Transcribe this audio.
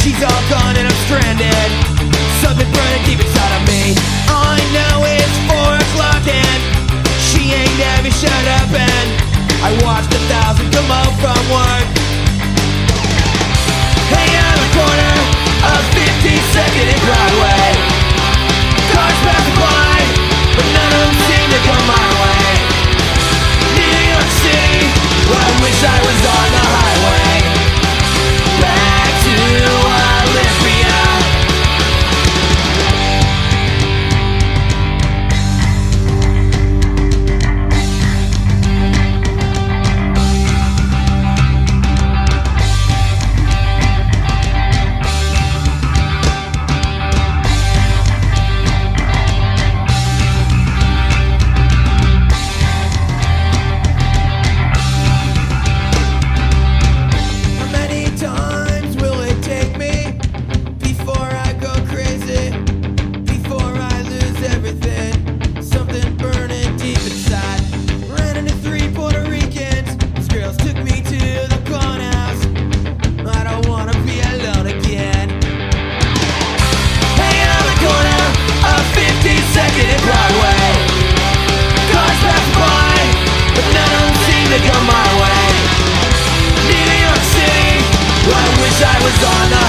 She's all gone and I'm stranded. Something burning deep inside of me. I know it's four o'clock I was on